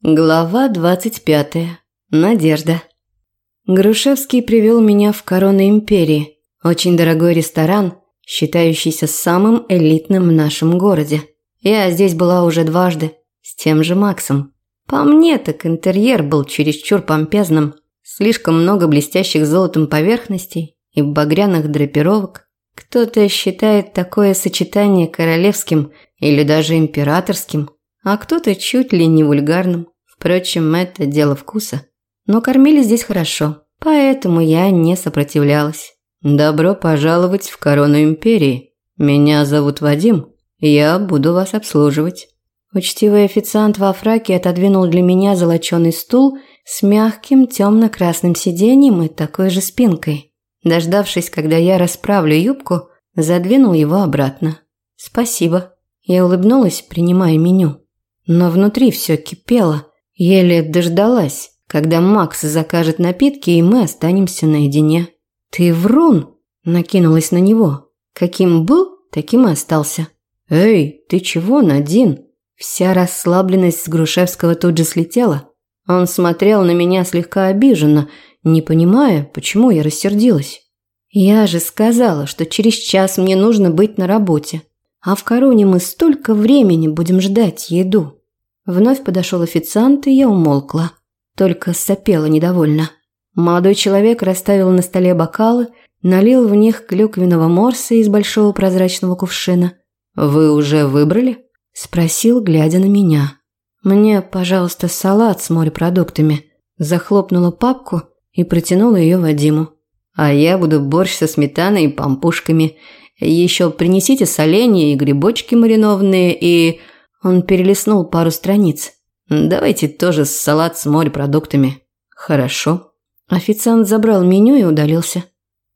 Глава 25. Надежда. Грушевский привел меня в Корону Империи, очень дорогой ресторан, считающийся самым элитным в нашем городе. Я здесь была уже дважды, с тем же Максом. По мне, так интерьер был чересчур помпезным, слишком много блестящих золотом поверхностей и багряных драпировок. Кто-то считает такое сочетание королевским или даже императорским – а кто-то чуть ли не вульгарным. Впрочем, это дело вкуса. Но кормили здесь хорошо, поэтому я не сопротивлялась. «Добро пожаловать в корону империи. Меня зовут Вадим, я буду вас обслуживать». Учтивый официант во фраке отодвинул для меня золоченый стул с мягким темно-красным сиденьем и такой же спинкой. Дождавшись, когда я расправлю юбку, задвинул его обратно. «Спасибо». Я улыбнулась, принимая меню. Но внутри все кипело. Еле дождалась, когда Макс закажет напитки, и мы останемся наедине. «Ты врун!» – накинулась на него. «Каким был, таким и остался». «Эй, ты чего, Надин?» Вся расслабленность с Грушевского тут же слетела. Он смотрел на меня слегка обиженно, не понимая, почему я рассердилась. «Я же сказала, что через час мне нужно быть на работе, а в короне мы столько времени будем ждать еду». Вновь подошел официант, и я умолкла. Только сопела недовольно. Молодой человек расставил на столе бокалы, налил в них клюквенного морса из большого прозрачного кувшина. «Вы уже выбрали?» – спросил, глядя на меня. «Мне, пожалуйста, салат с морепродуктами». Захлопнула папку и протянула ее Вадиму. «А я буду борщ со сметаной и пампушками. Еще принесите соленья и грибочки маринованные и...» Он перелистнул пару страниц. «Давайте тоже салат с морепродуктами». «Хорошо». Официант забрал меню и удалился.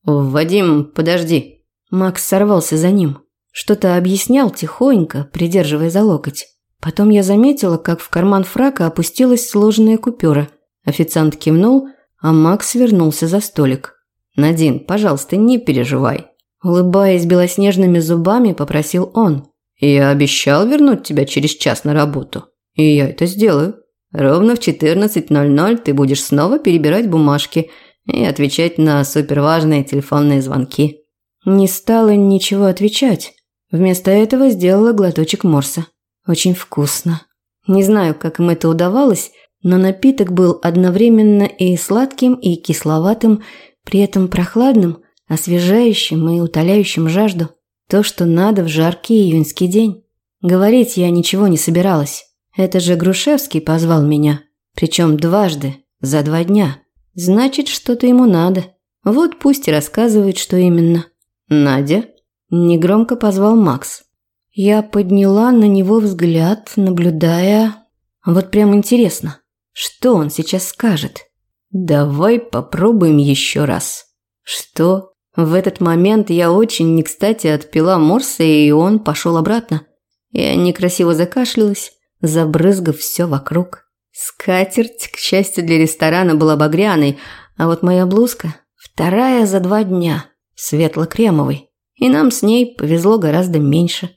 «Вадим, подожди». Макс сорвался за ним. Что-то объяснял тихонько, придерживая за локоть. Потом я заметила, как в карман фрака опустилась сложенная купюра. Официант кивнул, а Макс вернулся за столик. «Надин, пожалуйста, не переживай». Улыбаясь белоснежными зубами, попросил он. Я обещал вернуть тебя через час на работу. И я это сделаю. Ровно в 14.00 ты будешь снова перебирать бумажки и отвечать на суперважные телефонные звонки. Не стала ничего отвечать. Вместо этого сделала глоточек морса. Очень вкусно. Не знаю, как им это удавалось, но напиток был одновременно и сладким, и кисловатым, при этом прохладным, освежающим и утоляющим жажду. То, что надо в жаркий июньский день. Говорить я ничего не собиралась. Это же Грушевский позвал меня. Причем дважды, за два дня. Значит, что-то ему надо. Вот пусть и рассказывает, что именно. «Надя?» – негромко позвал Макс. Я подняла на него взгляд, наблюдая... Вот прям интересно, что он сейчас скажет? «Давай попробуем еще раз». «Что?» В этот момент я очень не кстати отпила морса, и он пошел обратно. Я некрасиво закашлялась, забрызгав все вокруг. Скатерть, к счастью для ресторана, была багряной, а вот моя блузка – вторая за два дня, светло-кремовой. И нам с ней повезло гораздо меньше.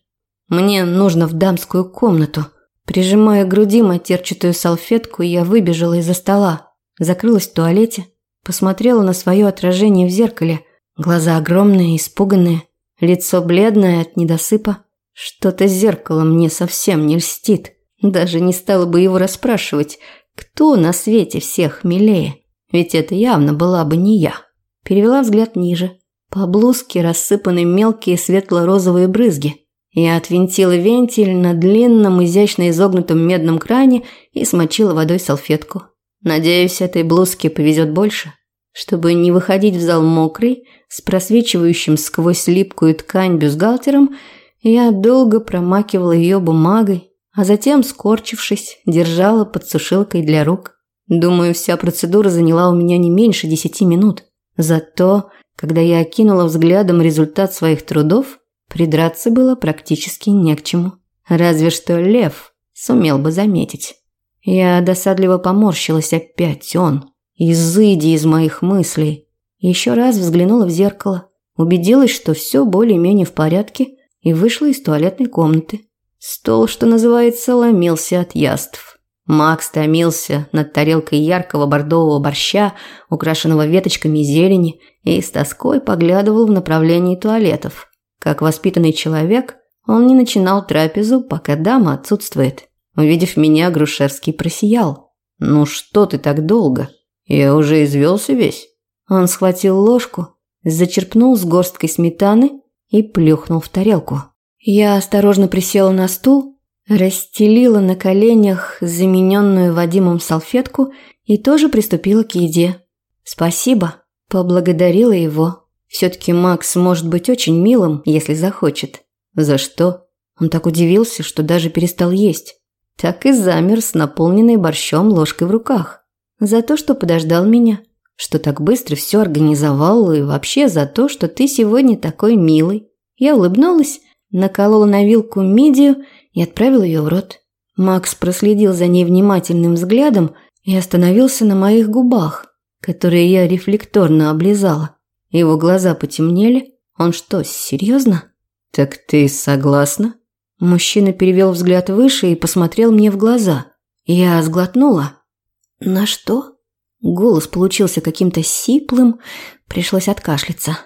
Мне нужно в дамскую комнату. Прижимая к груди матерчатую салфетку, я выбежала из-за стола, закрылась в туалете, посмотрела на свое отражение в зеркале – Глаза огромные, испуганные, лицо бледное от недосыпа. Что-то зеркало мне совсем не льстит. Даже не стала бы его расспрашивать, кто на свете всех милее. Ведь это явно была бы не я. Перевела взгляд ниже. По блузке рассыпаны мелкие светло-розовые брызги. Я отвинтила вентиль на длинном, изящно изогнутом медном кране и смочила водой салфетку. Надеюсь, этой блузке повезет больше. Чтобы не выходить в зал мокрый, с просвечивающим сквозь липкую ткань бюстгальтером, я долго промакивала ее бумагой, а затем, скорчившись, держала под сушилкой для рук. Думаю, вся процедура заняла у меня не меньше десяти минут. Зато, когда я окинула взглядом результат своих трудов, придраться было практически не к чему. Разве что лев сумел бы заметить. Я досадливо поморщилась опять он. Изыди из моих мыслей. Еще раз взглянула в зеркало, убедилась, что все более-менее в порядке, и вышла из туалетной комнаты. Стол, что называется, ломился от яств. Макс томился над тарелкой яркого бордового борща, украшенного веточками зелени, и с тоской поглядывал в направлении туалетов. Как воспитанный человек, он не начинал трапезу, пока дама отсутствует. Увидев меня, Грушевский просиял. «Ну что ты так долго? Я уже извелся весь». Он схватил ложку, зачерпнул с горсткой сметаны и плюхнул в тарелку. Я осторожно присела на стул, расстелила на коленях замененную Вадимом салфетку и тоже приступила к еде. «Спасибо», – поблагодарила его. Все-таки Макс может быть очень милым, если захочет. За что? Он так удивился, что даже перестал есть. Так и замер с наполненной борщом ложкой в руках. За то, что подождал меня. Что так быстро все организовал и вообще за то, что ты сегодня такой милый. Я улыбнулась, наколола на вилку мидию и отправила ее в рот. Макс проследил за ней внимательным взглядом и остановился на моих губах, которые я рефлекторно облизала. Его глаза потемнели. Он что, серьезно? «Так ты согласна?» Мужчина перевел взгляд выше и посмотрел мне в глаза. Я сглотнула. «На что?» Голос получился каким-то сиплым, пришлось откашляться.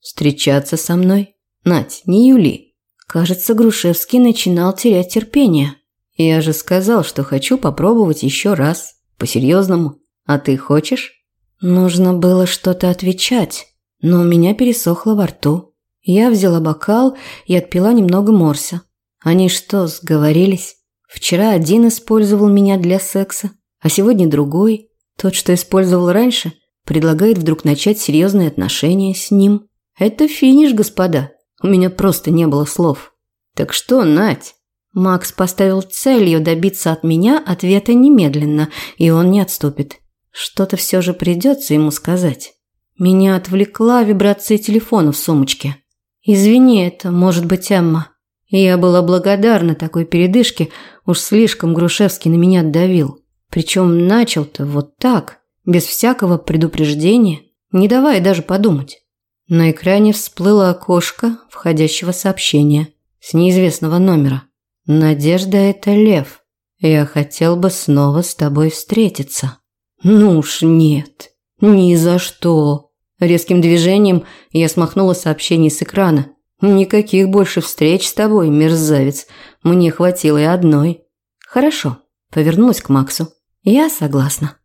«Встречаться со мной? Нать, не Юли». Кажется, Грушевский начинал терять терпение. «Я же сказал, что хочу попробовать еще раз. По-серьезному. А ты хочешь?» Нужно было что-то отвечать, но у меня пересохло во рту. Я взяла бокал и отпила немного морса. Они что, сговорились? Вчера один использовал меня для секса, а сегодня другой, тот, что использовал раньше, предлагает вдруг начать серьезные отношения с ним. Это финиш, господа. У меня просто не было слов. Так что, Надь? Макс поставил целью добиться от меня ответа немедленно, и он не отступит. Что-то все же придется ему сказать. Меня отвлекла вибрация телефона в сумочке. «Извини, это может быть Эмма». Я была благодарна такой передышке, уж слишком Грушевский на меня давил. Причем начал-то вот так, без всякого предупреждения, не давая даже подумать. На экране всплыло окошко входящего сообщения с неизвестного номера. «Надежда – это лев. Я хотел бы снова с тобой встретиться». «Ну уж нет, ни за что». Резким движением я смахнула сообщение с экрана. «Никаких больше встреч с тобой, мерзавец. Мне хватило и одной». «Хорошо», – повернулась к Максу. «Я согласна».